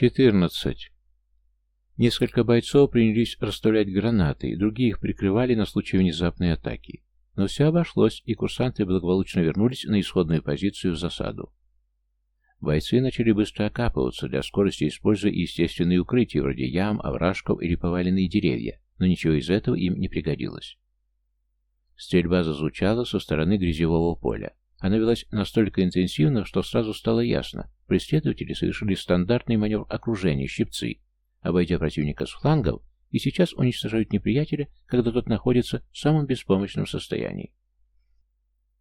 Четырнадцать. Несколько бойцов принялись расставлять гранаты, другие их прикрывали на случай внезапной атаки. Но все обошлось, и курсанты благополучно вернулись на исходную позицию в засаду. Бойцы начали быстро окапываться, для скорости используя естественные укрытия, вроде ям, овражков или поваленные деревья, но ничего из этого им не пригодилось. Стрельба зазвучала со стороны грязевого поля. Она велась настолько интенсивно, что сразу стало ясно. Преследователи совершили стандартный маневр окружения, щипцы, обойдя противника с флангов, и сейчас уничтожают неприятеля, когда тот находится в самом беспомощном состоянии.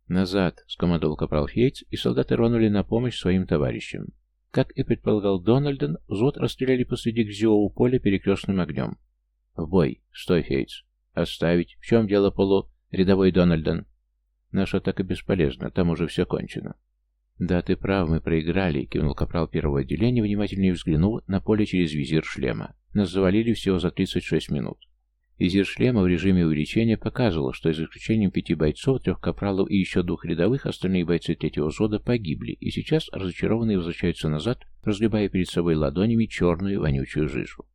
«Назад!» — скомандовал капрал Фейтс, и солдаты рванули на помощь своим товарищам. Как и предполагал Дональден, взвод расстреляли посреди грязевого поля перекрестным огнем. «В бой! Стой, Фейтс! Оставить! В чем дело, Полу? Рядовой Дональден!» Наша атака бесполезна, там уже все кончено. Да, ты прав, мы проиграли, кивнул капрал первого отделения, внимательнее взглянув на поле через визир шлема. Нас завалили всего за 36 минут. Визир шлема в режиме увеличения показывал, что за исключением пяти бойцов, трех капралов и еще двух рядовых, остальные бойцы третьего взвода погибли, и сейчас разочарованные возвращаются назад, разгребая перед собой ладонями черную вонючую жижу.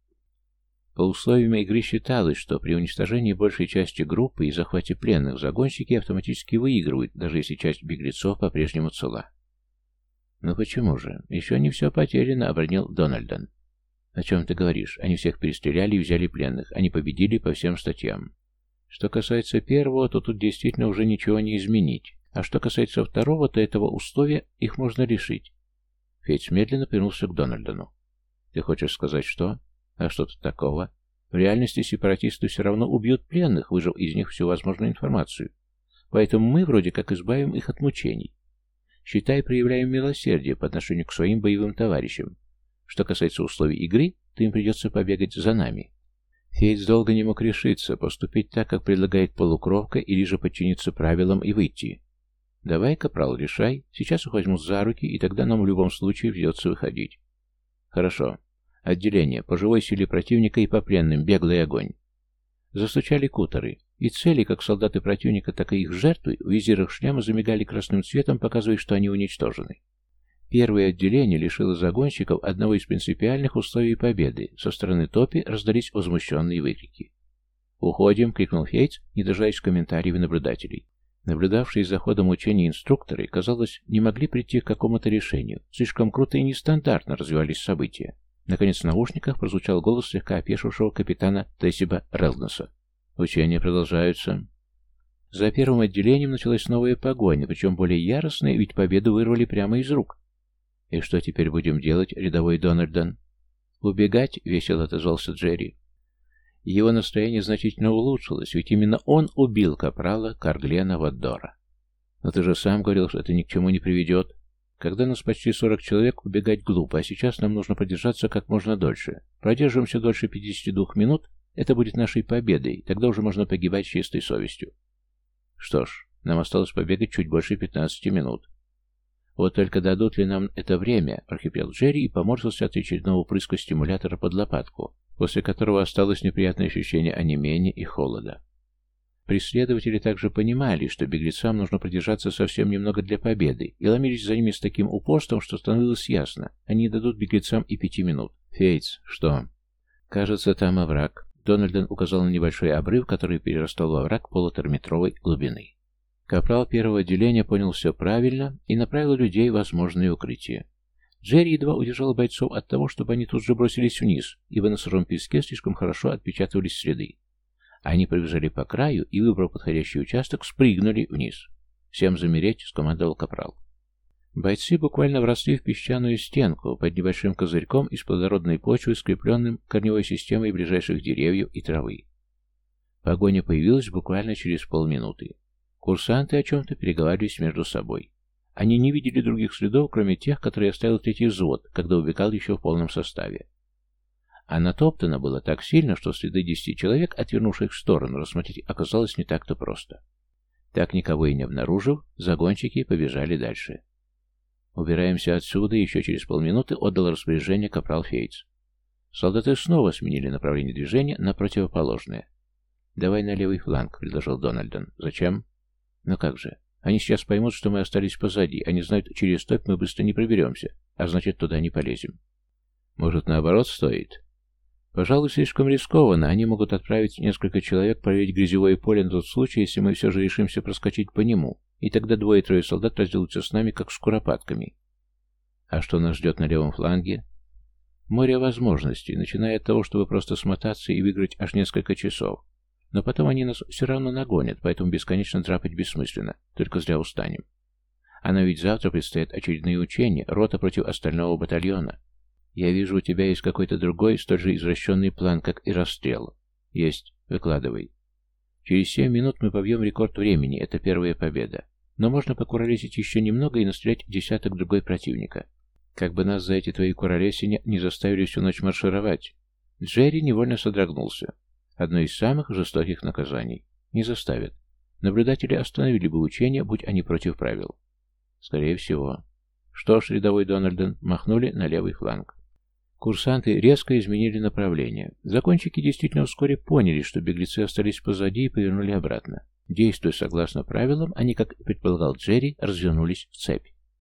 По условиям игры считалось, что при уничтожении большей части группы и захвате пленных загонщики автоматически выигрывают, даже если часть беглецов по-прежнему цела. «Ну почему же? Еще не все потеряно», — обронил Дональдон. «О чем ты говоришь? Они всех перестреляли и взяли пленных. Они победили по всем статьям. Что касается первого, то тут действительно уже ничего не изменить. А что касается второго, то этого условия их можно решить». Фейтс медленно повернулся к Дональдону. «Ты хочешь сказать, что?» А что тут такого? В реальности сепаратисты все равно убьют пленных, выжив из них всю возможную информацию. Поэтому мы вроде как избавим их от мучений. Считай, проявляем милосердие по отношению к своим боевым товарищам. Что касается условий игры, то им придется побегать за нами. Фейтс долго не мог решиться, поступить так, как предлагает полукровка, или же подчиниться правилам и выйти. «Давай, капрал, решай. Сейчас их возьмут за руки, и тогда нам в любом случае придется выходить». «Хорошо. Отделение. По живой силе противника и по пленным. Беглый огонь. Застучали кутеры. И цели, как солдаты противника, так и их жертвы, в визирах шлема замигали красным цветом, показывая, что они уничтожены. Первое отделение лишило загонщиков одного из принципиальных условий победы. Со стороны топи раздались возмущенные выкрики. «Уходим!» — крикнул Фейтс, не дожидаясь комментариев наблюдателей. Наблюдавшие за ходом учения инструкторы, казалось, не могли прийти к какому-то решению. Слишком круто и нестандартно развивались события. Наконец в наушниках прозвучал голос слегка опешившего капитана Тессиба Релнеса. Учения продолжаются. За первым отделением началась новая погоня, причем более яростная, ведь победу вырвали прямо из рук. «И что теперь будем делать, рядовой Дональдон?» «Убегать?» — весело отозвался Джерри. Его настроение значительно улучшилось, ведь именно он убил капрала Карглена Ваддора. «Но ты же сам говорил, что это ни к чему не приведет», когда нас почти 40 человек, убегать глупо, а сейчас нам нужно продержаться как можно дольше. Продержимся дольше 52 минут, это будет нашей победой, тогда уже можно погибать чистой совестью. Что ж, нам осталось побегать чуть больше 15 минут. Вот только дадут ли нам это время, архипел Джерри и поморщился от очередного прыска стимулятора под лопатку, после которого осталось неприятное ощущение онемения и холода. Преследователи также понимали, что беглецам нужно продержаться совсем немного для победы, и ломились за ними с таким упорством, что становилось ясно, они дадут беглецам и пяти минут. «Фейтс, что?» «Кажется, там овраг». Дональден указал на небольшой обрыв, который перерастал в овраг полуторметровой глубины. Капрал первого отделения понял все правильно и направил людей в возможное укрытие. Джерри едва удержал бойцов от того, чтобы они тут же бросились вниз, ибо на сыром песке слишком хорошо отпечатывались следы. Они пробежали по краю и, выбрав подходящий участок, спрыгнули вниз. «Всем замереть!» — скомандовал капрал. Бойцы буквально вросли в песчаную стенку под небольшим козырьком из плодородной почвы, скрепленным корневой системой ближайших деревьев и травы. Погоня появилась буквально через полминуты. Курсанты о чем-то переговаривались между собой. Они не видели других следов, кроме тех, которые оставил третий взвод, когда убегал еще в полном составе. А натоптано было так сильно, что следы десяти человек, отвернувших в сторону, рассмотреть оказалось не так-то просто. Так никого и не обнаружив, загонщики побежали дальше. «Убираемся отсюда», еще через полминуты отдал распоряжение капрал Фейтс. Солдаты снова сменили направление движения на противоположное. «Давай на левый фланг», — предложил Дональдон. «Зачем?» «Ну как же. Они сейчас поймут, что мы остались позади. Они знают, через топь мы быстро не проберемся, а значит, туда не полезем». Может, наоборот стоит? Пожалуй, слишком рискованно. Они могут отправить несколько человек проверить грязевое поле на тот случай, если мы все же решимся проскочить по нему, и тогда двое-трое солдат разделаются с нами, как с куропатками. А что нас ждет на левом фланге? Море возможностей, начиная от того, чтобы просто смотаться и выиграть аж несколько часов. Но потом они нас все равно нагонят, поэтому бесконечно драпать бессмысленно, только зря устанем. А нам ведь завтра предстоят очередные учения, рота против остального батальона. Я вижу, у тебя есть какой-то другой, столь же извращенный план, как и расстрел. Есть. Выкладывай. Через семь минут мы побьем рекорд времени, это первая победа. Но можно покуролесить еще немного и настрелять десяток другой противника. Как бы нас за эти твои куролесения не заставили всю ночь маршировать. Джерри невольно содрогнулся. Одно из самых жестоких наказаний. Не заставят. Наблюдатели остановили бы учения, будь они против правил. Скорее всего. Что ж, рядовой Дональден, махнули на левый фланг. Курсанты резко изменили направление. Закончики действительно вскоре поняли, что беглецы остались позади и повернули обратно. Действуя согласно правилам, они, как предполагал Джерри, развернулись в цепь.